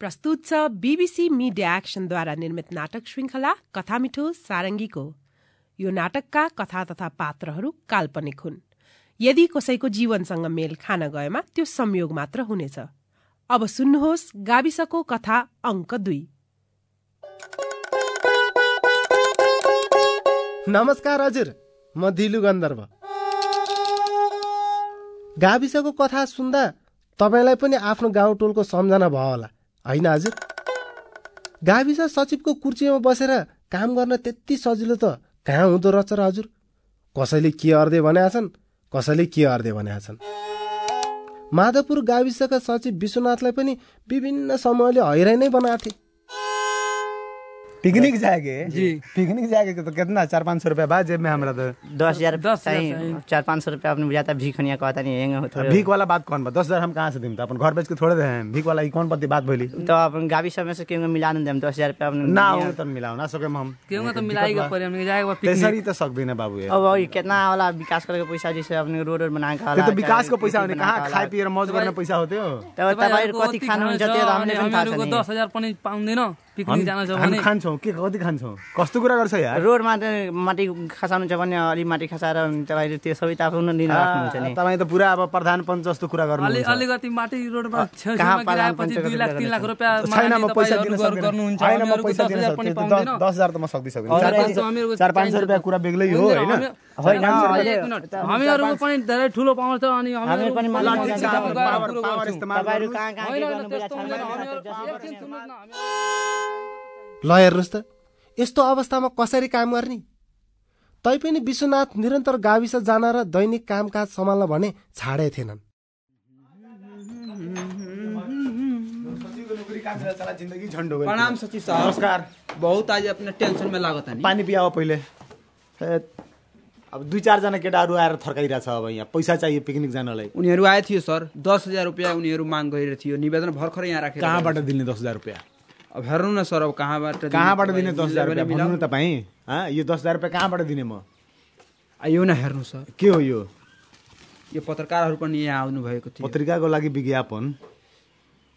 प्रस्तुत छ BBC media एक्सनद्वारा निर्मित नाटक श्रृङ्खला कथा मिठो सारङ्गीको यो नाटकका कथा तथा पात्रहरू काल्पनिक हुन्। यदि कसैको जीवनसँग मेल खान गएमा त्यो संयोग मात्र हुनेछ। अब सुन्नुहोस् गाविसको कथा अङ्क दुई। नमस्कार हजुर म दिलु गन्धर्व। गाविसको कथा सुन्दा तपाईँलाई पनि आफ्नो गाउँ टोलको सम्झना भयो होला। होइन हजुर गाविस सचिवको कुर्चीमा बसेर काम गर्न त्यति सजिलो त कहाँ हुँदो रहेछ र हजुर? कसैले के अर्दे भनेका छन् कसैले के अर्दे भनेका छन् माधवपुर गाविसका सचिव विश्वनाथलाई पनि विभिन्न समूहले हैराइ नै बनाएको थिए। पिकनिक जाएँगे। जी। पिकनिक जाएँगे तो कितना? चार पाँच सौ रुपया बाद जेब में हमारा तो। दस दस हज़ार चाहिए। चार पाँच सौ रुपया अपने बुझाता भीखनिया कहता नहीं भीख वाला बात कौन बा? दस हज़ार हम कहाँ से दिन अपन घर बेच के थोड़े दे। हैं भीख वाला कौन पति बात भइली तो अपन गावी समय से क्यों मिला नहीं देम? दस हज़ार रुपया ना हो तो मिलाओ ना सके हम। केहूँ तो मिलाएगा पर हमने जाएगा पिकनिक। तेसरी तो सक्दैन बाबू अब वही कितना वाला विकास करके पैसा जैसे अपने रोड रोड बना के त विकास को पैसा नि कहाँ खाए। पिएर मौज गर्ने पैसा होते हो? त हामीले पनि थाहा छ हामीहरूको नि दस हज़ार पानी पनि पाउँदैन पिकनिक जान छ भने खान्छौँ? के कति खान्छौँ? कस्तो कुरा गर्छ यार? रोडमा त माटी खसाउनु छ भने अलि माटी खसाएर तपाईँले त्यो सबै त आफ्नो दिन राख्नुहुन्छ नि। तपाईँ त पुरा अब प्रधान पञ्च जस्तो कुरा अलि गर्नुहुन्छ अलिकति माटी रोडमा छेउछाउमा कहाँ गिराएपछि पालन दुई लाख तिन लाख रुपियाँ छैन म माग्ने पैसा तपाईँहरू दिन गर- सक्दिनँ। गर्नुहुन्छ होइन म हामीहरूको पैसा दस दिन हजार पनि सक्दिनँ। पाउँदैन। दस हजार त म सक्दै सक्दिनँ। चार पाँच- हामीहरूको चार पाँच सौ रुपियाँ कुरा बेग्लै हो होइन। हामीहरूको पनि धेरै ठुलो पावर गर्नु। हामीहरू- ल हेर्नुहोस् त यस्तो अवस्थामा कसरी काम गर्ने? तैपनि विश्वनाथ निरन्तर गाविस जान र दैनिक कामकाज सम्हाल्न भने छाडे थिएनन्। प्रणाम सचिव साहब नमस्कार। बहुत आज अपने टेंशन में लागत है पानी पियाओ पहिले। अब दुई चारजना केटाहरू आएर थर्काइरहेको छ अब यहाँ। पैसा चाहियो पिकनिक जानलाई। उनीहरू आए थियो सर। दस हजार रुपियाँ उनीहरू माग गरिरहेको थियो। निवेदन भर्खरै यहाँ राखेर कहाँबाट दिने दस हजार रुपियाँ? अब हेर्नु न सर अब कहाँबाट कहाँबाट दिने दस हजार रुपियाँ? भन्नु न मिलाऊ। तपाईँ हँ? यो दस हजार रुपियाँ कहाँबाट दिने म? यो न हेर्नु सर। के हो यो? यो पत्रकारहरू पनि यहाँ आउनु भएको थियो। पत्रिकाको लागि विज्ञापन।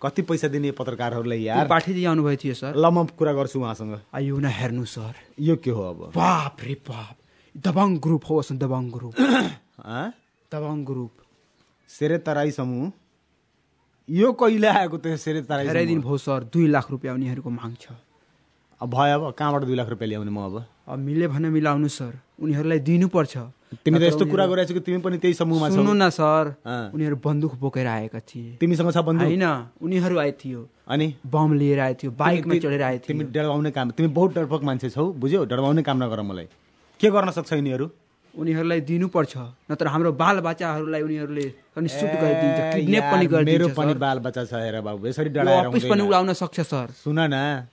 कति पैसा दिने पत्रकारहरूलाई यार? पाठीजी आउनुभएको थियो सर। ल म कुरा गर्छु उहाँसँग। यो न हेर्नु सर। यो के हो अब? बाप रे बाप। दबङ ग्रुप हो दबङ ग्रुप? दबङ ग्रुप। सेरे तराई समूह। यो कहिले आएको त्यो सेरे तराई धेरै दिन? भयो सर। दुई लाख रुपियाँ उनीहरूको माग छ। अब भयो अब कहाँबाट दुई लाख रुपियाँ ल्याउने म अब? अब मिले भने मिलाउनु सर। उनीहरूलाई दिनुपर्छ। तिमी त यस्तो कुरा गरिरहेको कि तिमी पनि त्यही समूहमा सुन्नु न सर। उनीहरू बन्दुक बोकेर आएका थिए। तिमीसँग छ बन्दुक? होइन उनीहरू आए थियो। अनि? बम लिएर आए थियो बाइकमा तिमी- चढेर आए तिमी थियो। डराउने काम तिमी बहुत डरपोक मान्छे छौ बुझ्यौ? डराउने काम नगर मलाई। के गर्न सक्छ यिनीहरू? उनीहरूलाई दिनुपर्छ। नत्र हाम्रो बाल बच्चाहरूलाई उनीहरूले पनि सुट गरिदिन्छ किडनेप पनि मेरो गरिदिन्छ पनि सर। बाल बच्चा छ हेर बाबु यसरी डराएर पनि। उडाउन सक्छ सर। सुन न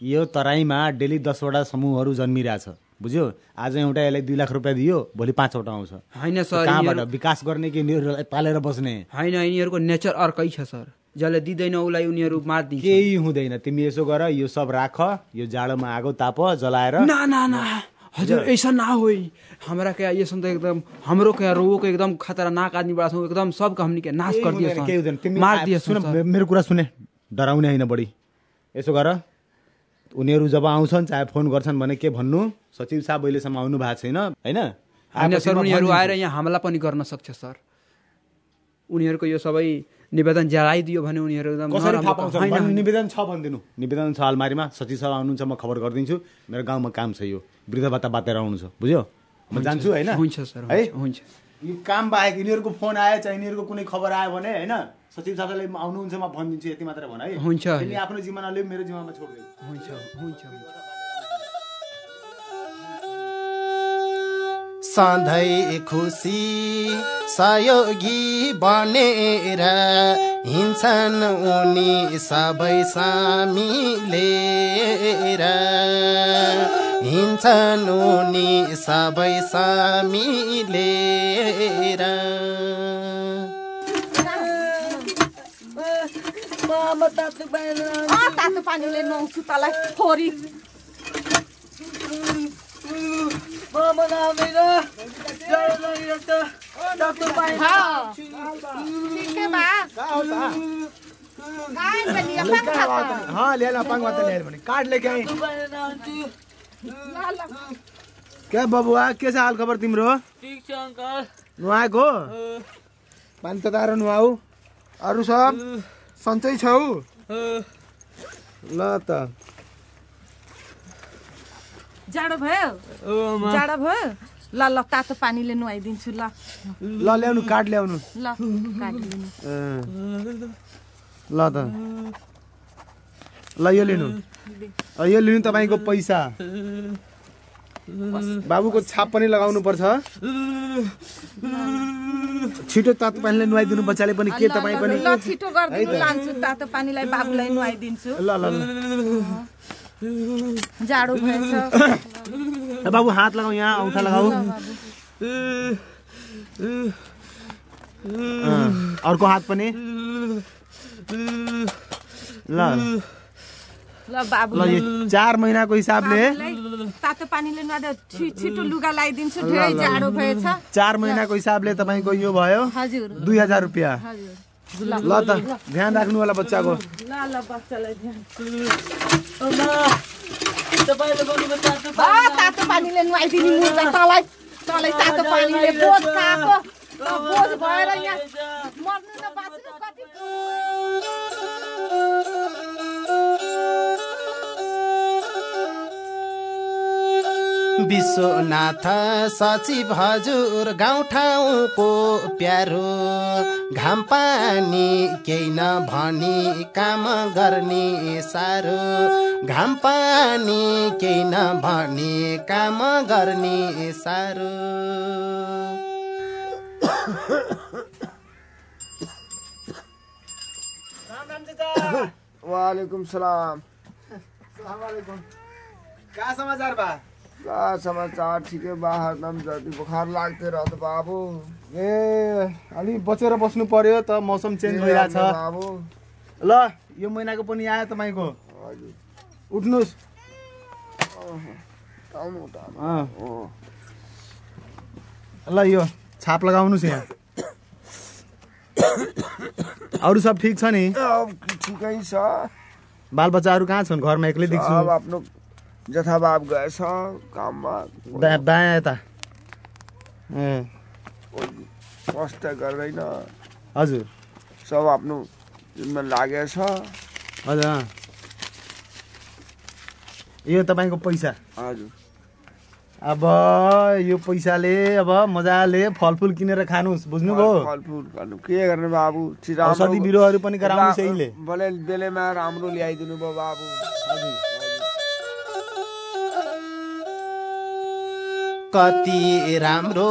यो तराईमा डेली दसवटा समूहहरू जन्मिरहेछ बुझ्यो? आज एउटा यसलाई दुई लाख रुपियाँ दियो भोलि पाँचवटा आउँछ। होइन सर कहाँबाट? विकास गर्ने कि यिनीहरूलाई पालेर बस्ने? होइन यिनीहरूको नेचर अर्कै छ सर। जसले दिँदैन उसलाई उनीहरू मारिदिन्छ। केही हुँदैन तिमी यसो गर यो सब राख यो जाडोमा आगो ताप जलाएर ना ना ना। हजुर ऐसा ना हो हमारा क्या ये सुनते एकदम हमरो क्या रोगों को एकदम खतरनाक आदमी बड़ा था एकदम सबका हमनी के नाश केही कर दिया हुँदैन, केही हुँदैन। सर तिमी मार दिया सुन मेरो कुरा सुने। डराउने होइन बढी यसो गर। उनीहरू जब आउँछन् चाहे फोन गर्छन् भने के भन्नु? सचिव साहब अहिलेसम्म आउनु भएको छैन होइन? होइन सर उनीहरू। आएर यहाँ हमला पनि गर्न सक्छ सर। उनीहरूको यो सबै निवेदन जलाइदियो भने उनीहरू एकदम। निवेदन छ भनिदिनु। निवेदन छ अलमारीमा सचिव साहब आउनुहुन्छ म खबर गरिदिन्छु। मेरो गाउँमा काम छ यो। वृद्ध भत्ता बातेर आउनु छ बुझ्यो? म जान्छु होइन? हुन्छ सर है? हुन्छ, यो काम बाहेक यिनीहरूको फोन आयो चाहे यिनीहरूको कुनै खबर आयो भने होइन? सचिव साहबले आउनुहुन्छ म भनिदिन्छु यति मात्र भन है? हुन्छ। आफ्नो जिम्मा लियो मेरो जिम्मामा छोडिदियो हुन्छ हुन्छ हुन्छ। सधैँ खुसी सहयोगी बनेर हिँड्छन् उनी सबै सामिलेर हिँड्छन् उनी सबै सामिलेर तातो पानीले नुहाउँछु तँलाई छोरी ठिकै बा काय बनी अपन खाता हाँ ले ला पांग बात ले भने कार्ड लेके आई क्या बबुआ के छ हाल खबर तिम्रो ठिक छ अङ्कल नुहाएको पानी तताएर नुहाऊ अरू सब सन्चै छौ ल त जाडो भयो? जाडो भयो? ल ल तातो पानीले नुहाइदिन्छु ल। ल ल्याउनु कार्ड ल्याउनु। ल। ल त। ल यो लिनु। यो लिनु तपाईँको पैसा। बाबुको छाप पनि लगाउनु पर्छ। छिटो तातो पानीले नुहाइदिनु बच्चाले पनि के तपाईँ पनि? ल छिटो गरिदिनु लान्छु तातो पानीलाई बाबुलाई नुहाइदिन्छु। ल ल ल। जाडो भएछ बाबु हात लगाऊ यहाँ औँठा लगाऊ अर्को हात पनि? ल। ल यो चार महिनाको हिसाबले तातो पानीले छिटो लुगा लगाइदिन्छु धेरै जाडो भएछ। चार महिनाको हिसाबले तपाईँको यो भयो हजुर। दुई हजार रुपियाँ। ल त ध्यान राख्नु होला बच्चाको। ल ल बच्चालाई ध्यान। तपाईँले बोलेको तातो पानीले नुहाइदिने मुर्दा तँलाई तँलाई तातो पानीले बोझ खाएको। त बोझ भएर यहाँ मर्नु बाँच्नु विश्वनाथ सचिव हजुर गाउँठाउँको प्यारो घाम पानी केही नभनी काम गर्ने साह्रो घाम पानी केही नभनी काम गर्ने साह्रो। वालेकुम सलाम। का समाचार बा? का समाचार ठिकै बा हरदम जति बुखार लाग्थ्यो र त बाबु। ए अलिक बचेर बस्नु पर्यो त मौसम चेन्ज भइरहेछ। बाबु। ल यो महिनाको पनि आयो तपाईँको। हजुर। उठ्नुहोस्। ल यो छाप लगाउनुहोस् यहाँ। अरू सब ठिक छ नि? ठिकै छ। बालबच्चाहरू कहाँ छन्? घरमा एक्लै अब देख्छु। आफ्नो जथाभाव गएछ काममा बायाँ यता कष्ट गर्दैन हजुर। सब आफ्नो लागेछ हजुर। यो तपाईँको पैसा। हजुर। अब यो पैसाले अब मजाले फलफुल किनेर खानुहोस् बुझ्नुभयो। फलफुल गर्नु। के गर्ने बाबु? औषधि बिरुवाहरू पनि गराउनु भले बेलेमा राम्रो ल्याइदिनु भयो बाबु। कति राम्रो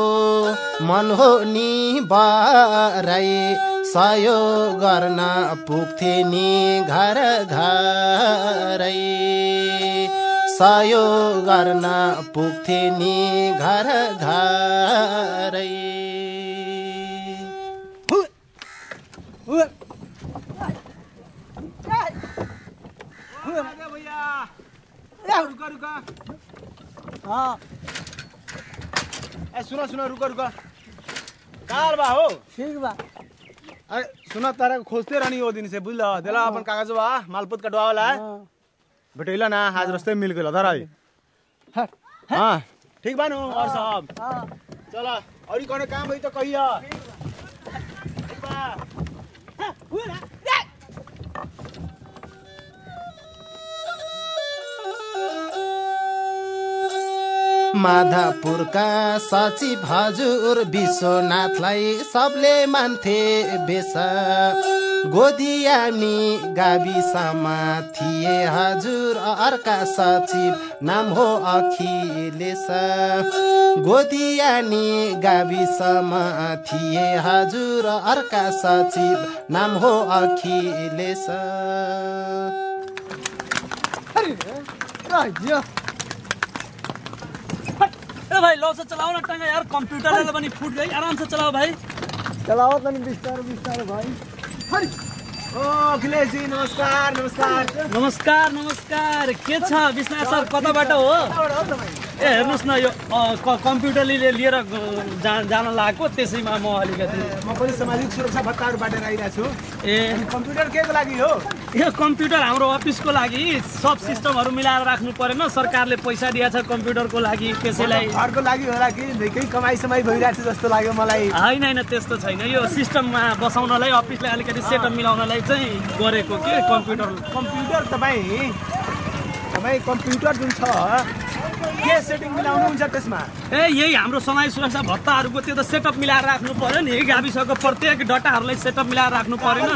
मन हो नि बराई सहयोग गर्न पुग्थे नि घर घरै सहयोग गर्न पुग्थे नि घर घरै ए सुन सुन रुक रुक। कहाँ बा हो। ठीक बा। अरे सुन तारा खोजते रहनी वो दिन से बुझल? दिला अपन कागज बा मालपुत कटवा वाला भेटैला ना आज रस्ते मिल गइल धर आई हाँ ठीक बा नु और सब? चल और कोनो काम भई तो कहिया? ठीक बा। माधवपुरका सचिव हजुर विश्वनाथलाई सबले मान्थे बेस। गोदियानी गाविसमा थिए हजुर अर्का सचिव नाम हो अखिलेश। गोदियानी गाविसमा थिए हजुर अर्का सचिव नाम हो अखिलेश। भाई लो से चलाओ ना टंगा यार कंप्यूटर वाला बनी फूट गई आराम से चलाओ भाई। चलाओ तनी बिस्तार बिस्तार भाइ ओ अखिलेश जी नमस्कार नमस्कार। नमस्कार नमस्कार। के छ विश्वनाथ सर कताबाट हो? ए हेर्नुहोस् न यो कम्प्युटरले लिएर जा जान लागेको त्यसैमा म अलिकति। म पनि सामाजिक सुरक्षा भत्ताहरू बाँडेर आइरहेको छु। ए। कम्प्युटर के को लागि हो? यो कम्प्युटर हाम्रो अफिसको लागि सब सिस्टमहरू मिलाएर राख्नु परेन सरकारले पैसा दिएको छ कम्प्युटरको लागि त्यसैलाई। घरको लागि होला कि केही कमाइ समाइ भइरहेको छ जस्तो लाग्यो मलाई। होइन होइन त्यस्तो छैन। यो सिस्टममा बसाउनलाई अफिसलाई अलिकति सेटअप मिलाउनलाई चाहिँ गरेको के कम्प्युटर। कम्प्युटर तपाईँ तपाईँ कम्प्युटर जुन छ के सेटिङ मिलाउनुहुन्छ त्यसमा ए यही हाम्रो समाज सुरक्षा भत्ताहरूको त्यो त सेटअप मिलाएर राख्नु पर्यो नि। गाविसको प्रत्येक डाटाहरूलाई सेटअप मिलाएर राख्नु परेन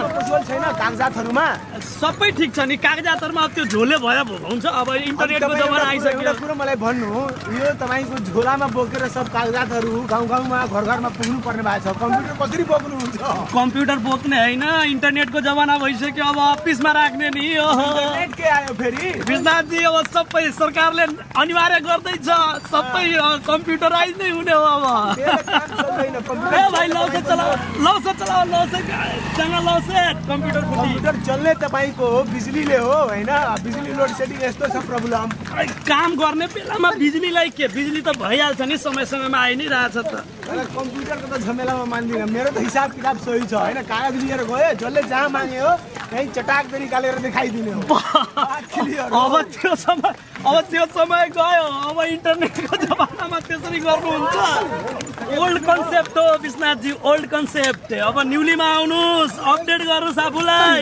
छैन कागजातहरूमा? सबै ठिक छ नि। कागजातहरूमा अब त्यो झोले भयो हुन्छ। अब इन्टरनेटको जमाना आइसक्यो। कुरो मलाई भन्नु। यो तपाईँको झोलामा बोकेर सब कागजातहरू गाउँ गाउँमा घर घरमा पुग्नु पर्ने भएको छ। कम्प्युटर कसरी बोक्नुहुन्छ? कम्प्युटर बोक्ने होइन। इन्टरनेटको जमाना भइसक्यो। अब अफिसमा राख्ने नि। के आयो फेरि? विश्वनाथजी अब सबै सरकारले अनिवार्य गर्दैछ। सबै कम्प्युटराइज नै हुने हो अब ए भाइ लौसे लौसे लौसे सँग लौसे कम्प्युटर कम्प्युटर चल्ने तपाईँको हो बिजुलीले हो होइन बिजुली लोड सेडिङ यस्तो छ प्रब्लम काम गर्ने बेलामा बिजुलीलाई के बिजुली त भइहाल्छ नि समय समयमा आइ नै रहेछ त। कम्प्युटरको त झमेलामा मान्दिनँ मेरो त हिसाब किताब सही छ होइन कागज लिएर गयो जसले जहाँ मागे हो त्यहीँ चटाक निकालेर देखाइदिने हो। अब त्यो समय अब त्यो समय गयो अब इन्टरनेटको जमानामा त्यसरी गर्नुहुन्छ। ओल्ड कन्सेप्ट हो विश्वनाथजी ओल्ड कन्सेप्ट अब न्युलीमा आउनुहोस् अपडेट गर्नुहोस् आफूलाई।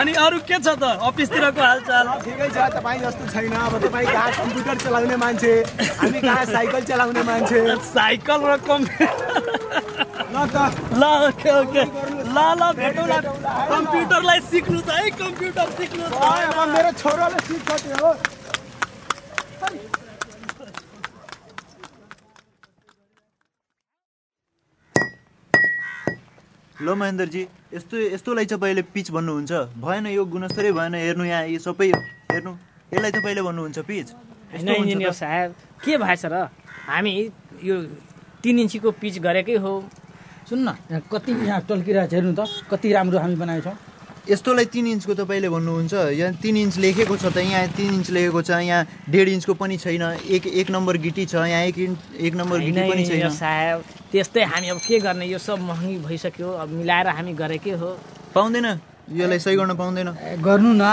अनि अरू के छ त अफिसतिरको हालचाल? ठिकै छ तपाईँ जस्तो छैन अब तपाईँ कहाँ कम्प्युटर चलाउने मान्छे हामी कहाँ साइकल चलाउने मान्छे साइकल र कम्प्युटर ल ओके ओके. ल ल भेटौँला कम्प्युटरलाई सिक्नु छ है कम्प्युटर सिक्नु छ अब मेरो छोराले सिक्छ त्यो हो। ल महेन्द्रजी यस्तो यस्तोलाई तपाईँले पिच भन्नुहुन्छ। भएन यो गुणस्तरै भएन हेर्नु यहाँ यो सबै हेर्नु। यसलाई तपाईँले भन्नुहुन्छ पिच। होइन इन्जिनियर साहब के भएछ र? हामी यो तिन इन्चीको पिच गरेकै हो। सुन्न। न यहाँ कति यहाँ टल्किरहेको छ हेर्नु त कति राम्रो हामी बनाएको छौँ यस्तोलाई तिन इन्चको तपाईँले भन्नुहुन्छ यहाँ तिन इन्च लेखेको छ त यहाँ तिन इन्च लेखेको छ यहाँ डेढ इन्चको पनि छैन एक एक नम्बर गिटी छ यहाँ एक इन्च एक नम्बर गिटी पनि छैन। साहब त्यस्तै हामी अब के गर्ने यो सब महँगी भइसक्यो अब मिलाएर हामी गरेकै हो। पाउँदैन यसलाई सही गर्न पाउँदैन। गर्नु न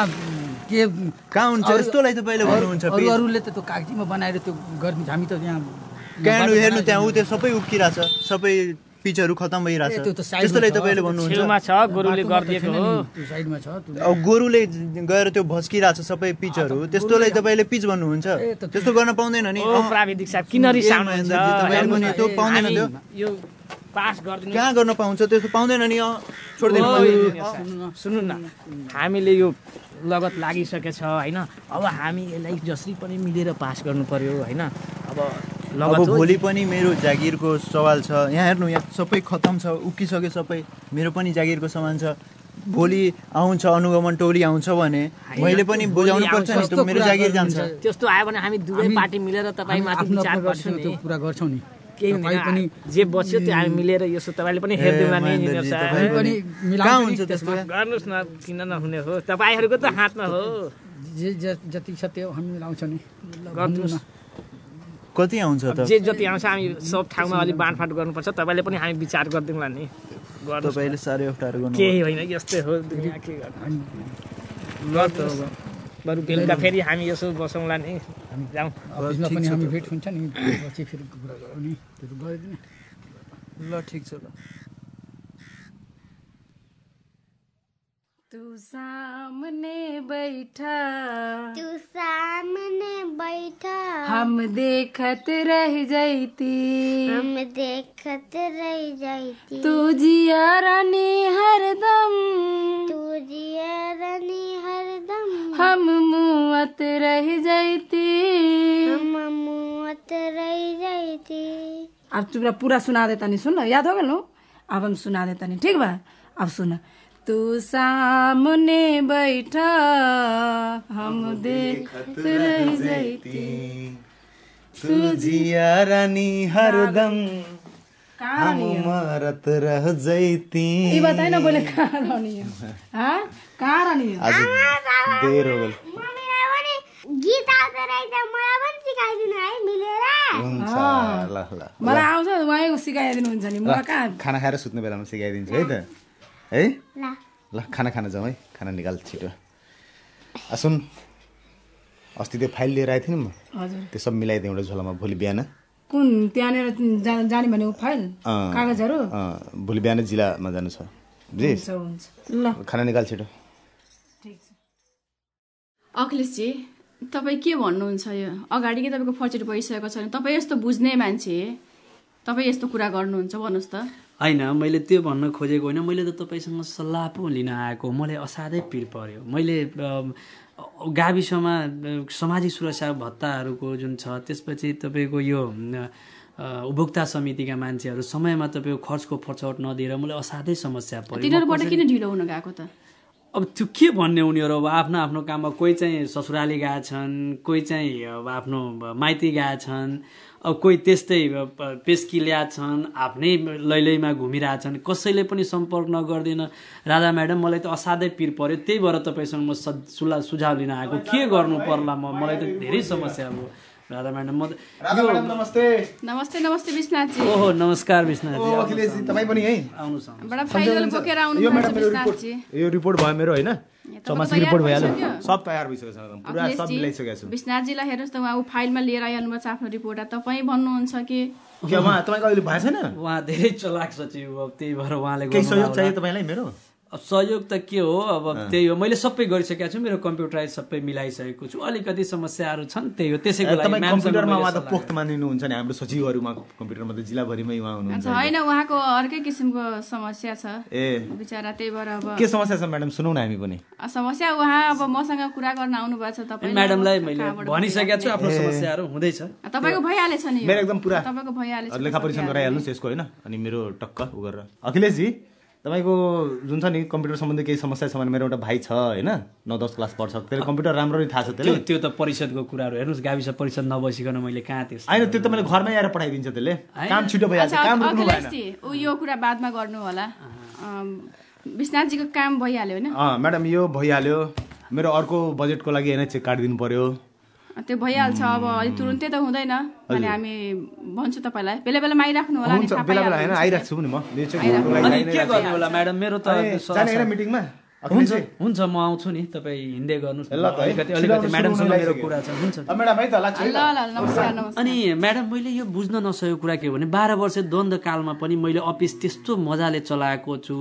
के कहाँ हुन्छ? यस्तोलाई तपाईँले भन्नुहुन्छ अरूले त त्यो कागजीमा बनाएर त्यो गर्ने हामी त यहाँ हेर्नु त्यहाँ ऊ त्यो सबै उक्किरहेछ सबै पिचहरू खतम भइरहेछ। साइडमा त्यस्तोलाई तपाईँले भन्नुहुन्छ। गोरुले बाटोमा त गरिदिएको छैन हो। नि, त्यो साइडमा छ त्यो अब गोरुले गएर त्यो भस्किरहेछ सबै पिचहरू त्यस्तोलाई तपाईँले पिच भन्नुहुन्छ। त्यस्तो गर्न पाउँदैन नि। त्यो पाउँदैन त्यो। यो पास गरिदिनु कहाँ गर्न पाउँछ? त्यस्तो पाउँदैन नि। सुन्नु न। हामीले यो लगत लागिसकेछ होइन? अब हामी यसलाई जसरी पनि मिलेर पास गर्नु पर्यो होइन? अब अब। भोलि पनि मेरो जागिरको सवाल छ। यहाँ हेर्नु यहाँ सबै खतम छ उक्किसक्यो सबै। मेरो पनि जागिरको सामान छ। भोलि आउँछ अनुगमन टोली आउँछ भने मैले पनि बुझाउनु पर्छ नि मेरो जागिर जान्छ। त्यस्तो आयो भने हामी दुवै पार्टी मिलेर तपाईँमाथि आफ्नो विचार गर्छौँ नि। पुरा गर्छौँ नि। केही तपाईँ हुँदैन। पनि जे बच्यो त्यो हामी मिलेर यसो तपाईँले पनि हेरिदिउँला नि कहाँ हुन्छ त्यस्तो गर्नुहोस् न किन नहुने हो। तपाईँहरूको त हातमा हो जे जति छ त्यो हामी मिलाउँछौँ नि। गरिदिनुहोस् न। कति आउँछ त? जे जति आउँछ हामी सब ठाउँमा अलिक बाँडफाँड गर्नुपर्छ तपाईँले पनि हामी विचार गरिदिउँला नि। तपाईँले साह्रै अप्ठ्यारो गर्नु केही होइन यस्तै हो दुनियाँ के गर्ने? बरु बेलुका फेरि हामी यसो बसौँला नि। हामी जाउँ। पनि हामी भेट हुन्छ नि पछि फेरि कुरा गरौँ नि। ल ठिक छ ल सामने बैठा। तू सामने बैठा। हम देखत रह जैती। हम देखत रह जाती। तू जिया रानी हरदम। तू जिया रानी हरदम। हम मुआत रह जैती। हम मुआत रह जाती। अब तुमरा पूरा सुना देता नहीं सुन याद हो गया अब हम सुना देता नहीं ठीक बा? अब सुन। तू सामने बैठा हम देखत रह जैती। तुझिया रानी हरदम हम मरत रह जैती। ये बताए ना बोले कहाँ रहनी हो? हाँ? कहाँ रहनी हो? आज देर हो पनि गीत आउँदो रहेछ मलाई पनि सिकाइदिनु है मिलेर हुन्छ। ल ल। मलाई आउँछ उहाँको सिकाइदिनुहुन्छ नि मलाई कहाँ खाना खाएर सुत्ने बेलामा सिकाइदिन्छु है त। है? ल। ल खाना खान जाउँ है। खाना निकाल छिटो। सुन। अस्ति त्यो फाइल लिएर आएको थिएँ नि म। हजुर। त्यो सब मिलाइदिउँ एउटा झोलामा भोलि बिहान। कुन? त्यहाँनिर जाने भनेको फाइल? कागजहरू? अँ, भोलि बिहान जिल्लामा जानु छ। बुझिस् ल। खाना निकाल छिटो। अखिलेशजी तपाईँ के भन्नुहुन्छ यो? अगाडि नै तपाईँको फर्चेट भइसकेको छ भने तपाईँ यस्तो बुझ्ने मान्छे। तपाईँ यस्तो कुरा गर्नुहुन्छ भन्नुहोस् त। होइन मैले त्यो भन्न खोजेको होइन। मैले त तपाईँसँग सल्लाह पो लिन आएको मलाई असाध्यै पिर पर्यो। मैले गाविसमा सामाजिक सुरक्षा भत्ताहरूको जुन छ त्यसपछि तपाईँको यो उपभोक्ता समितिका मान्छेहरू समयमा तपाईँको खर्चको फर्चौट नदिएर मलाई असाध्यै समस्या पर्यो। म तिनीहरूबाट किन ढिलो हुन गएको त? अब त्यो के भन्ने उनीहरू? अब आफ्नो आफ्नो काममा कोही चाहिँ ससुराली गएका छन् कोही चाहिँ अब आफ्नो माइती गएका छन् अब कोही त्यस्तै अब पेस्की ल्याएका छन् आफ्नै लैलैमा घुमिरहेछन् कसैले पनि सम्पर्क नगरिदिन। राधा म्याडम मलाई त असाध्यै पिर पर्यो। त्यही भएर तपाईँसँग म सुला सुझाव लिन आएको। के गर्नु पर्ला म? मलाई त धेरै समस्या अब राधा म्याडम म नमस्ते। नमस्ते नमस्ते विश्वनाथजी। ओहो नमस्कार अखिलेशजी तपाईँ पनि है? आउनुहोस् विश्वनाथजी। यो रिपोर्ट भयो मेरो होइन? चौमासिक रिपोर्ट भइहाल्यो? सब तयार भइसकेको छ। पुरा सब मिलाइसकेको छु। विश्वनाथजीलाई हेर्नुहोस् त उहाँ ऊ फाइलमा लिएर आइहाल्नु भएको छ आफ्नो रिपोर्ट तपाईँ भन्नुहुन्छ कि? के उहाँ तपाईँको अहिले भएको छैन? उहाँ धेरै चलाक सचिव त्यही भएर उहाँले केही सहयोग। चाहियो तपाईँलाई मेरो? अब सहयोग त के हो? अब त्यही हो। मैले सबै गरिसकेको छु। मेरो कम्प्युटराइज सबै मिलाइसकेको छु। अलिकति समस्याहरू छन् त्यही हो। त्यसैको लागि कम्प्युटरमा उहाँ त पोख्त मानिनुहुन्छ नि हाम्रो सचिवहरूमा कम्प्युटरमा त जिल्लाभरिमै उहाँ हुनुहुन्छ होइन। उहाँको अर्कै किसिमको समस्या छ। ए। बिचरा त्यही भएर अब के समस्या छ म्याडम? सुनौ न हामी पनि। समस्या उहाँ अब मसँग कुरा गर्न आउनु भएको छ तपाईँ म्याडमलाई मैले भनिसकेको छु आफ्नो समस्याहरू हुँदैछ। तपाईँको भइहालेछ नि यो। मेरो एकदम पुरा। तपाईँको भइहालेछ। लेखा परीक्षण गराइहाल्नुहोस् यसको होइन? अनि मेरो टक्क उ गरेर। अखिलेशजी? तपाईँको जुन छ नि कम्प्युटर सम्बन्धी केही समस्या छ भने मेरो एउटा भाइ छ होइन? नौ दस क्लास पढ्छ। त्यसले कम्प्युटर राम्ररी थाहा छ त्यो त्यसले। त्यो त परिषदको कुराहरू। हेर्नुहोस् गाविस परिषद नबसिकन मैले कहाँ त्यस होइन त्यो त मैले घरमै आएर पठाइदिन्छ त्यसले। काम छिटो भइहाल्छ काम रोक्नु भएन यो कुरा बादमा गर्नु होला विश्वनाथजीको काम भइहाल्यो होइन? अँ म्याडम यो भइहाल्यो। मेरो अर्को बजेटको लागि होइन चेक काटिदिनु पर्यो। त्यो भइहाल्छ अब अलिक तुरुन्तै त हुँदैन। अनि हामी भन्छु तपाईँलाई। बेला बेलामा आइराख्नु होला बेला बेला होइन पाइहाल्नुहुन्छ। आइरहेको छु नि म। यो चाहिँ घरको लागि अनि आइ नै के रहेको गर्नु होला म्याडम? मेरो त अनि जाने होइन मिटिङमा? हुन्छ? हुन्छ म आउँछु नि तपाईँ हिँड्दै गर्नुहोस्। अलिकति अलिकति म्याडमसँग मेरो कुरा छ। हुन्छ। नमस्कार अनि म्याडम मैले यो बुझ्न नसकेको कुरा के हो भने बाह्र वर्ष द्वन्द्वकालमा पनि मैले अफिस त्यस्तो मजाले चलाएको छु।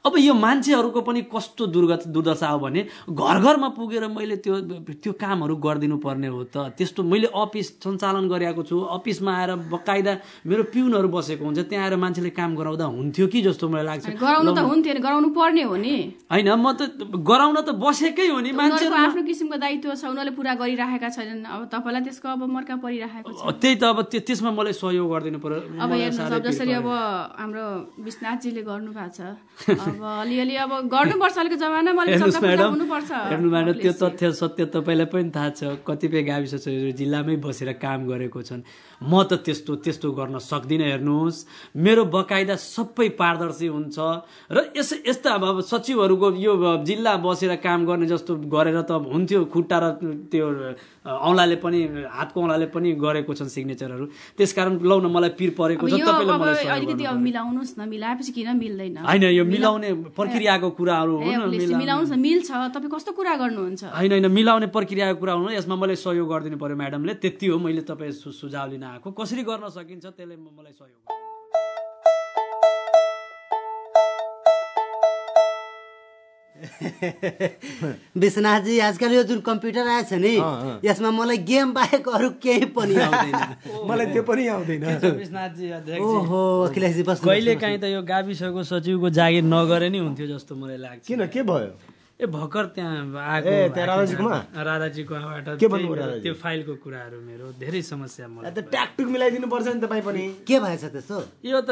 अब यो मान्छेहरूको पनि कस्तो दुर्गत दुर्दशा हो भने घर घरमा पुगेर मैले त्यो त्यो कामहरू गरिदिनु पर्ने हो त। त्यस्तो मैले अफिस सञ्चालन गरेको छु। अफिसमा आएर बकाइदा मेरो पिउनहरू बसेको हुन्छ। त्यहाँ आएर मान्छेले काम गराउँदा हुन्थ्यो कि जस्तो मलाई लाग्छ। गराउनु त हुन्थ्यो नि गराउनु पर्ने हो नि। होइन म त गराउन त बसेकै हो नि मान्छे आफ्नो किसिमको दायित्व छ उनीहरूले पुरा गरिराखेका छैनन्। अब तपाईँलाई त्यसको अब मर्का परिराखेको छ। त्यही त अब त्यो- त्यसमा मलाई सहयोग गरिदिनु पर्यो। अब हेर्नुहोस् जसरी अब। हाम्रो विश्वनाथजीले गर्नु भएको छ अब अलिअलि अब गर्नुपर्छ अलिक जमाना हुनुपर्छ। हेर्नु म्याडम त्यो तथ्य सत्य तपाईँलाई पनि थाहा छ। कतिपय गाविस जिल्लामै बसेर काम गरेको छन्। म त त्यस्तो त्यस्तो गर्न सक्दिनँ हेर्नुहोस्। मेरो बकाइदा सबै पारदर्शी हुन्छ। र यस यस्ता अब अब सचिवहरूको यो जिल्ला बसेर काम गर्ने जस्तो गरेर त हुन्थ्यो खुट्टा र त्यो औँलाले पनि हातको औँलाले पनि गरेको छन् सिग्नेचरहरू। त्यसकारण लौ न मलाई पिर परेको छ। तपाईँले मलाई अलिकति अब मिलाउनुहोस् न मिलाएपछि किन मिल्दैन? होइन यो मिलाउने प्रक्रियाको कुराहरू हो मिलाउनुहोस् न मिल्छ। तपाईँ कस्तो कुरा गर्नुहुन्छ? होइन होइन मिलाउने प्रक्रियाको कुरा हुनु यसमा मलाई सहयोग गरिदिनु पर्यो म्याडमले। त्यति हो मैले तपाईँ सुझाव लिन आएको। कसरी गर्न सकिन्छ त्यसले मलाई सहयोग विश्वनाथजी आजकल यो जुन कम्प्युटर आएको छ नि यसमा मलाई गेम बाहेक अरू केही पनि आउँदैन। मलाई त्यो पनि आउँदैन। विश्वनाथजी ओहो अखिलेशजी बस्नु कहिले काहीँ त यो गाविसको सचिवको जागिर नगरे नि हुन्थ्यो जस्तो मलाई लाग्छ। किन के भयो? ए भर्खर त्यहाँ आएको? राधाजीको? त्यो फाइलको कुराहरू मेरो धेरै समस्या मलाई त ट्याकटुक मिलाइदिनु पर्छ नि तपाईँ पनि। के भएछ त्यस्तो यो त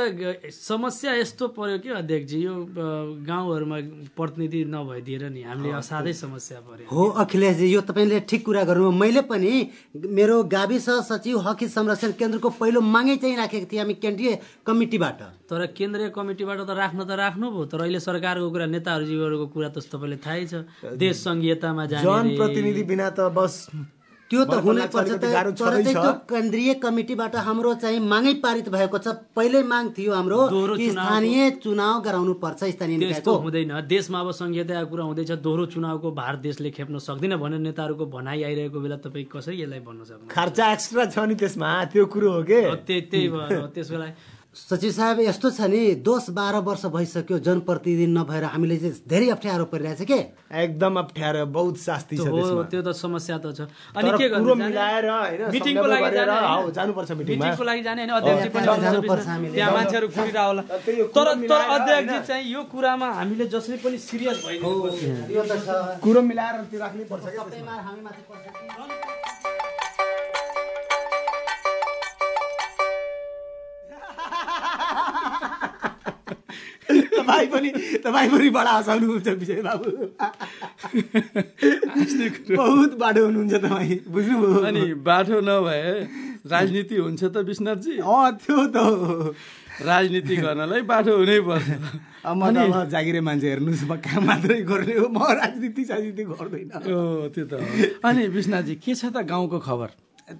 समस्या यस्तो पर्यो कि अध्यक्षजी यो गाउँहरूमा प्रतिनिधि नभइदिएर नि हामीले असाध्यै समस्या पर्यो। हो अखिलेशजी यो तपाईँले ठिक कुरा गर्नुभयो। मैले पनि मेरो गाविस सचिव हकी संरक्षण केन्द्रको पहिलो मागै चाहिँ राखेको थिएँ हामी केन्द्रीय कमिटीबाट। तर केन्द्रीय कमिटीबाट त राख्न त राख्नु भयो तर अहिले सरकारको कुरा नेताहरूजीहरूको कुरा त तपाईँलाई थाहै छ। देश संघीयतामा जाने। जनप्रतिनिधि बिना त बस त्यो त मलाई हुनै लाग्छ पर्छ अलिकति त। गाह्रो तर चाहिँ। त्यो केन्द्रीय कमिटीबाट हाम्रो चाहिँ मागै पारित भएको छ। पहिल्यै माग थियो हाम्रो स्थानीय चुनाव गराउनु पर्छ स्थानीय त्यस्तो हुँदैन। देशमा अब संघीयताको कुरा हुँदैछ। दोहोरो चुनावको भार देशले खेप्न सक्दैन भनेर नेताहरूको भनाइ आइरहेको बेला तपाईँ कसरी यसलाई भन्न सक्नु खर्चा एक्स्ट्रा छ नि त्यसमा। त्यो कुरो हो के? त्यही त्यही भएर त्यसको लागि सचिव साहब यस्तो छ नि दस बाह्र वर्ष भइसक्यो जनप्रतिनिधि नभएर हामीले चाहिँ धेरै अप्ठ्यारो परिरहेछ के एकदम अप्ठ्यारो बहुत शास्ति छ त्यो हो त्यसमा त्यो त समस्या त छ तर के कुरो? मिलाएर मिटिङको लागि जानुपर्छ। मिटिङको लागि जाने होइन अध्यक्ष पनि जानुपर्छ। हामीले। त्यहाँ जानु- मान्छेहरू कुरिरह होला तर तर अध्यक्षजी? चाहिँ यो कुरामा हामीले जसरी पनि सिरियस भइदिनु कुरो मिलाएर त्यो राख्नै पर्छ तपाईँ पनि तपाईँ पनि बडा हँसाउनुहुन्छ विजय बाबु। बहुत बाटो हुनुहुन्छ तपाईँ बुझ्नुभयो। अनि बाटो नभए राजनीति हुन्छ त विश्वनाथजी? अँ त्यो त राजनीति गर्नलाई बाटो हुनै पर्छ। म अब जागिरे मान्छे हेर्नुहोस् म काम मात्रै गर्ने हो। म राजनीति साजनीति गर्दैन। ओ त्यो त हो। अनि विश्वनाथजी के छ त गाउँको खबर?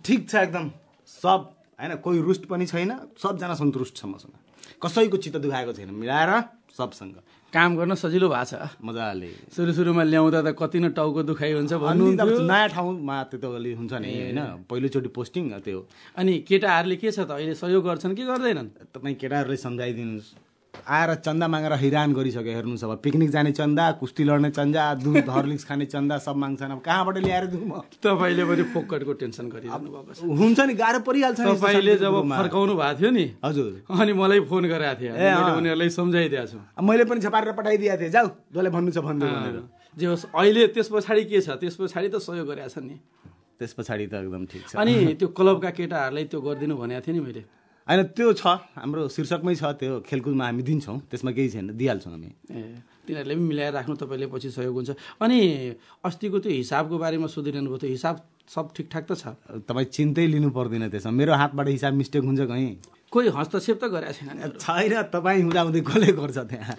ठिक छ एकदम। सब होइन कोही रुष्ट पनि छैन। सबजना सन्तुष्ट छ मसँग। कसैको चित्त दुखाएको छैन। मिलाएर सबसँग। काम गर्न सजिलो भएको छ। मजाले। सुरु सुरुमा ल्याउँदा त कति न टाउको दुखाइ हुन्छ भन्नुहुन्थ्यो। नयाँ ठाउँमा त्यो त अलि हुन्छ नि होइन? पहिलोचोटि पोस्टिङ त्यो। अनि केटाहरूले के छ त? अहिले सहयोग गर्छन् कि गर्दैनन्? तपाईँ केटाहरूले सम्झाइदिनुहोस्। आएर चन्दा मागेर हैरान गरिसक्यो हेर्नुहोस् अब पिकनिक जाने चन्दा कुस्ती लड्ने चन्दा दुध हर्लिक्स खाने चन्दा सब माग्छन्। अब कहाँबाट ल्याएर दिउँ म? तपाईँले पनि फोकटको टेन्सन गरिरहनु भएको छ। हुन्छ नि गाह्रो परिहाल्छ तपाईँले जब। फर्काउनु भएको थियो नि हजुर। अनि मलाई फोन गरेको थियो। उनीहरूलाई सम्झाइदिएको छु। मैले पनि छपारेर पठाइदिएको थिएँ। जाऊ जसले भन्नु छ भन्नु भनेर। जे होस् अहिले त्यस पछाडि के छ? त्यस पछाडि त सहयोग गरेको नि। त्यस पछाडि त एकदम ठिक छ। अनि त्यो क्लबका केटाहरूलाई त्यो गरिदिनु भनेको थिएँ नि मैले। होइन त्यो छ। हाम्रो शीर्षकमै छ त्यो खेलकुदमा हामी दिन्छौँ। त्यसमा केही छैन दिइहाल्छौँ हामी। ए तिनीहरूले पनि मिलाएर राख्नु तपाईँले पछि सहयोग हुन्छ। अनि अस्तिको त्यो हिसाबको बारेमा सोधिरहनु भयो त्यो हिसाब सब ठिकठाक त छ। तपाईँ चिन्तै लिनु पर्दैन त्यसमा। मेरो हातबाट हिसाब मिस्टेक हुन्छ कहीँ? कोही हस्तक्षेप त गरेको छैन। छैन तपाईँ हुँदाहुँदै कसले गर्छ त्यहाँ?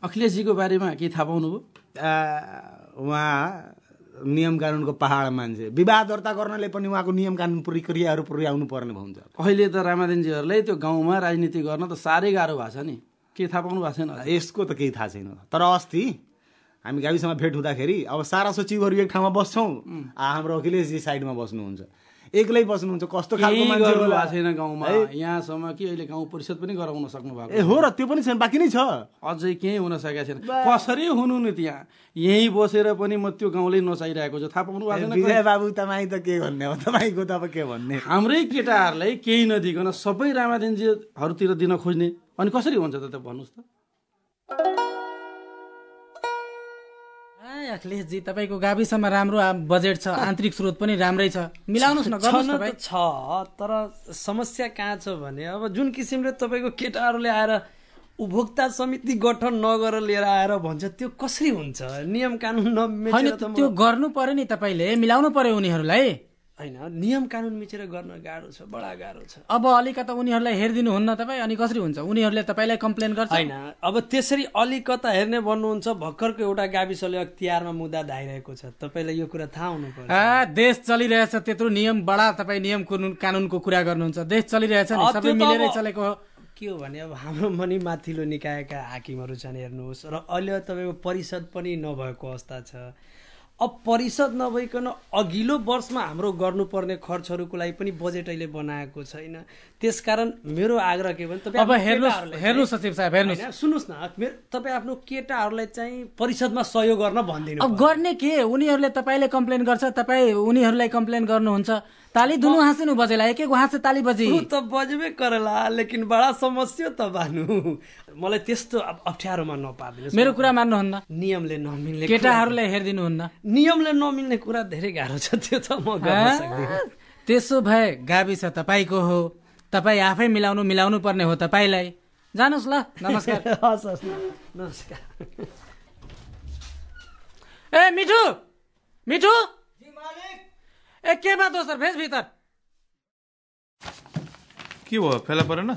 अखिलेशजीको बारेमा के थाहा पाउनुभयो? उहाँ नियम कानुनको पहाड मान्छे। विवाह दर्ता गर्नले पनि उहाँको नियम कानुन प्रक्रियाहरू पुर्याउनु पर्ने हुन्छ। अहिले त रामादेनजीहरूलाई त्यो गाउँमा राजनीति गर्न त साह्रै गाह्रो भएको छ नि। के थाहा पाउनु भएको छैन यसको त केही थाहा छैन तर अस्ति हामी गाविसमा भेट हुँदाखेरि अब सारा सचिवहरू एक ठाउँमा बस्छौँ। हाम्रो अखिलेशजी साइडमा बस्नुहुन्छ। एक्लै बस्नुहुन्छ कस्तो खालको मान्छे भएको छैन गाउँमा? यहाँसम्म कि अहिले गाउँ परिषद पनि गराउन सक्नु भएको ए हो र त्यो पनि छैन बाँकी नै छ। अझै केही हुन सकेको छैन। कसरी हुनु नि त्यहाँ? यहीँ बसेर पनि म त्यो गाउँले नचाहिरहेको छु। थाहा पाउनु भएको छैन बाबु तपाईँ त के भन्ने हो? तपाईँको त अब के भन्ने? हाम्रै केटाहरूलाई केही नदिकन सबै रामादेनजीहरूतिर दिन खोज्ने। अनि कसरी हुन्छ त त्यो भन्नुहोस् त। अखिलेशजी तपाईँको गाविसमा राम्रो बजेट छ आन्तरिक स्रोत पनि राम्रै छ। मिलाउनुहोस् न छ तर समस्या कहाँ छ भने अब जुन किसिमले तपाईँको केटाहरूले आएर उपभोक्ता समिति गठन नगरेर लिएर आएर भन्छ त्यो कसरी हुन्छ? नियम कानुन त्यो गर्नु पर्यो नि तपाईँले मिलाउनु पर्यो उनीहरूलाई। होइन नियम कानुन मिचेर गर्न गाह्रो छ बडा गाह्रो छ। अब अलिकता उनीहरूलाई हेरिदिनु हुन्न तपाईँ अनि कसरी हुन्छ? उनीहरूले तपाईँलाई कम्प्लेन गर्छ? होइन अब त्यसरी अलिकता हेर्ने भन्नुहुन्छ भर्खरको एउटा गाविसले अख्तियारमा मुद्दा धाइरहेको छ। तपाईँलाई यो कुरा थाहा हुनु पर्छ। देश चलिरहेछ त्यत्रो नियम बडा तपाईँ नियम कानुन- कानुनको कुरा गर्नुहुन्छ। देश चलिरहेछ सबै मिलेरै चलेको हो। के हो भने अब हाम्रो पनि माथिल्लो निकायका हाकिमहरू छन् हेर्नुहोस् र अहिले तपाईँको परिषद पनि नभएको अवस्था छ। अब परिषद नभइकन अघिल्लो वर्षमा हाम्रो गर्नुपर्ने खर्चहरूको लागि पनि बजेट अहिले बनाएको छैन। त्यसकारण मेरो आग्रह के भने तपाईँ सचिव साहब। होइन, सुन्नुहोस् न मेरो तपाईँ आफ्नो केटाहरूलाई चाहिँ परिषदमा सहयोग गर्न भनिदिनु अब गर्ने के? उनीहरूले तपाईँले कम्प्लेन गर्छ तपाईँ उनीहरूलाई कम्प्लेन गर्नुहुन्छ। ताली दुनु हाँसिनु बजेला एक एक हाँसे ताली बजी। त बजबे करला लेकिन बडा समस्या त बानु। मलाई त्यस्तो अब अप्ठ्यारोमा नपारिदिनुहोस् मेरो कुरा मान्नुहुन्न नियमले नमिल्ने कुरा- केटाहरूलाई हेरिदिनुहुन्न नियमले नमिल्ने कुरा धेरै गाह्रो छ त्यो त म गर्न? सक्दिनँ। त्यसो भए गाविस तपाईँको हो। तपाईँ आफै मिलाउनु मिलाउनु पर्ने हो तपाईँलाई। जानुहोस् ल नमस्कार। हस् हस् नमस्कार। ए मिठु! मिठु! ए के हो सर? भेज भीतर। के भयो? फेला परेन?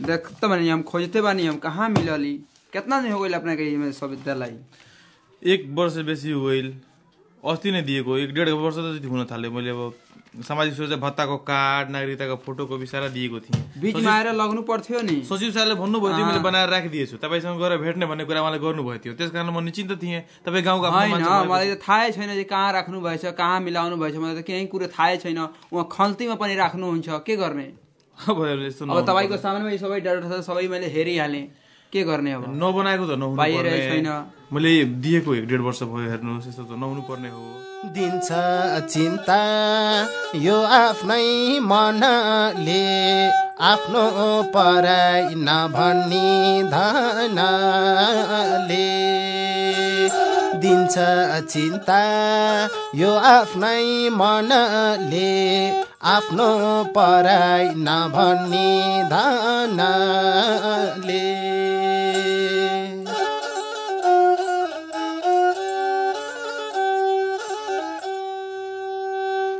देखते बानी हम खोजते बानी हम कहाँ मिलली? कितना दिन हो गई अपना के में सब विद्यालय एक वर्ष बेसी हो गइल। अस्ति नै दिएको एक डेढ वर्ष त जति हुन थाल्यो। मैले अब सामाजिक सुरक्षा भत्ताको कार्ड नागरिकताको फोटोकपी सारा दिएको थिएँ। बीचमा आएर लग्नु पर्थ्यो नि। सचिव साहबले भन्नुभयो थियो। मैले बनाएर राखिदिएछु। तपाईँसँग गएर भेट्ने भन्ने कुरा उहाँले गर्नुभएको थियो त्यस कारण म निश्चिन्त थिएँ। तपाईँ गाउँको मलाई त थाहै छैन जे कहाँ राख्नु भएछ कहाँ मिलाउनु भएछ। मलाई त केही कुरो थाहै छैन। उहाँ खल्तीमा पनि राख्नुहुन्छ। के गर्ने? अब तपाईँको। सामानमा सबै डाटा सबै मैले हेरिहालेँ। के गर्ने अब? नबनाएको त नहुनु। छैन। मैले दिएको एक डेढ वर्ष भयो हेर्नुहोस् यस्तो त नहुनु पर्ने हो। दिन्छ चिन्ता यो आफ्नै मनले आफ्नो पराई नभन्ने धनले। दिन्छ चिन्ता यो आफ्नै मनले आफ्नो पराई नभन्ने धनले।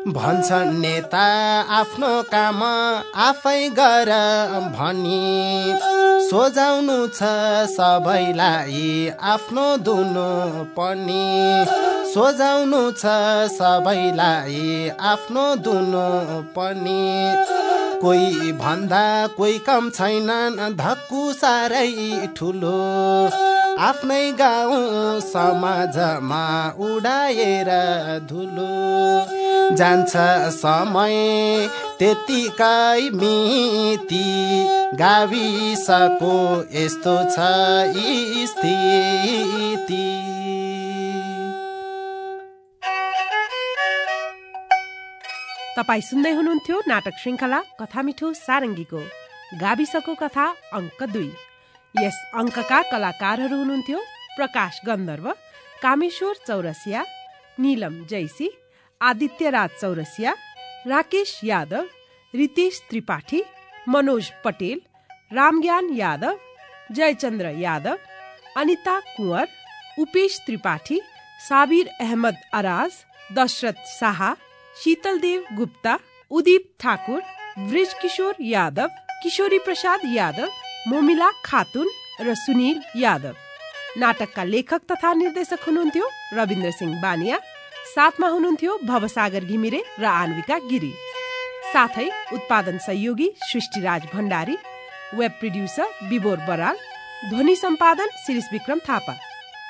भन्छन् नेता आफ्नो काम आफै गर भनी। सोझाउनु छ सबैलाई आफ्नो दुनो पनि। सोझाउनु छ सबैलाई आफ्नो दुनो पनि। कोही भन्दा कोही कम छैनन् धक्कु साह्रै ठुलो। आफ्नै गाउँ समाजमा उडाएर धुलो जान्छ समय। त्यतिकै मिति गाविसको यस्तो छ स्थिति। तपाईँ सुन्दै हुनुहुन्थ्यो नाटक श्रृङ्खला कथा मिठो सारङ्गीको। गाविसको कथा अङ्क दुई। यस अङ्कका कलाकारहरू हुनुहुन्थ्यो, प्रकाश गन्धर्व, कामेश्वर चौरसिया, निलम जैसी, आदित्यराज चौरसिया, राकेश यादव, रितेश त्रिपाठी, मनोज पटेल, रामज्ञान यादव, जयचन्द्र यादव, अनिता कुंवर, उपेश त्रिपाठी, साबिर अहमद अराज, दशरथ शाह शीतलदेव गुप्ता, उदीप ठाकुर ब्रिज किशोर यादव, किशोरी प्रसाद यादव मोमिला खातुन र सुनिल यादव। नाटकका लेखक तथा निर्देशक हुनुहुन्थ्यो रविन्द्र सिंह बानिया। साथमा हुनुहुन्थ्यो भवसागर घिमिरे र आन्विका गिरी। साथै उत्पादन सहयोगी सृष्टिराज भण्डारी वेब प्रोड्युसर विबोर बराल ध्वनि सम्पादन शिरिष विक्रम थापा।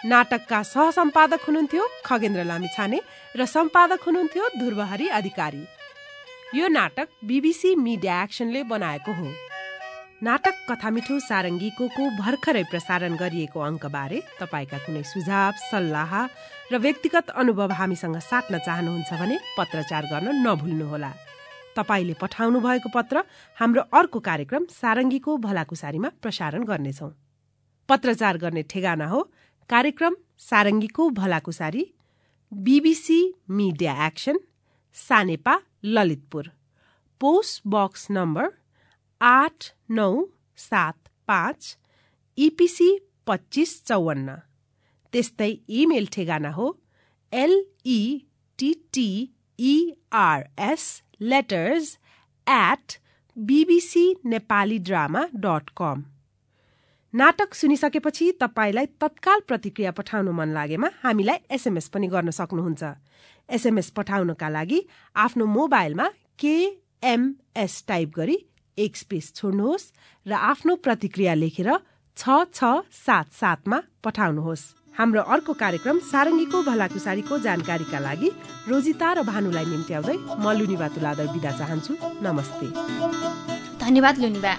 नाटकका सहसम्पादक हुनुहुन्थ्यो खगेन्द्र लामिछाने र सम्पादक हुनुहुन्थ्यो ध्रुवहरी अधिकारी। यो नाटक बीबीसी मिडिया एक्सनले बनाएको हो। नाटक कथामिठो सारङ्गीको को भर्खरै प्रसारण गरिएको अङ्कबारे तपाईँका कुनै सुझाव सल्लाह र व्यक्तिगत अनुभव हामीसँग साट्न चाहनुहुन्छ भने पत्रचार गर्न नभुल्नुहोला। तपाईँले पठाउनु भएको पत्र हाम्रो अर्को कार्यक्रम सारङ्गीको भलाकुसारीमा प्रसारण गर्नेछौ। पत्रचार गर्ने ठेगाना हो। कार्यक्रम सारङ्गीको भलाकुसारी BBC media action Sanepa Lalitpur. Post box number आठ नौ सात पाँच इपिसी पच्चिस चौवन्न। त्यस्तै इमेल ठेगाना हो एलइटिटिइआरएस letters at BBC Nepali drama dot कम नाटक सुनिसकेपछि तपाईँलाई तत्काल प्रतिक्रिया पठाउन मन लागेमा हामीलाई एसएमएस पनि गर्न सक्नुहुन्छ। एसएमएस पठाउनका लागि आफ्नो मोबाइलमा केएमएस टाइप गरी एक स्पेस छोड्नुहोस् र आफ्नो प्रतिक्रिया लेखेर छ छ सात सातमा पठाउनुहोस्। हाम्रो अर्को कार्यक्रम सारङ्गीको भलाकुसारीको जानकारीका लागि रोजिता र भानुलाई निम्त्याउँदै म लुनिबा तुलादर बिदा चाहन्छु। नमस्ते। धन्यवाद लुनिबा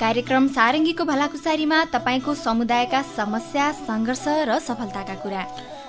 कार्यक्रम सारङ्गीको भलाकुसारीमा तपाईँको समुदायका समस्या सङ्घर्ष र सफलताका कुरा।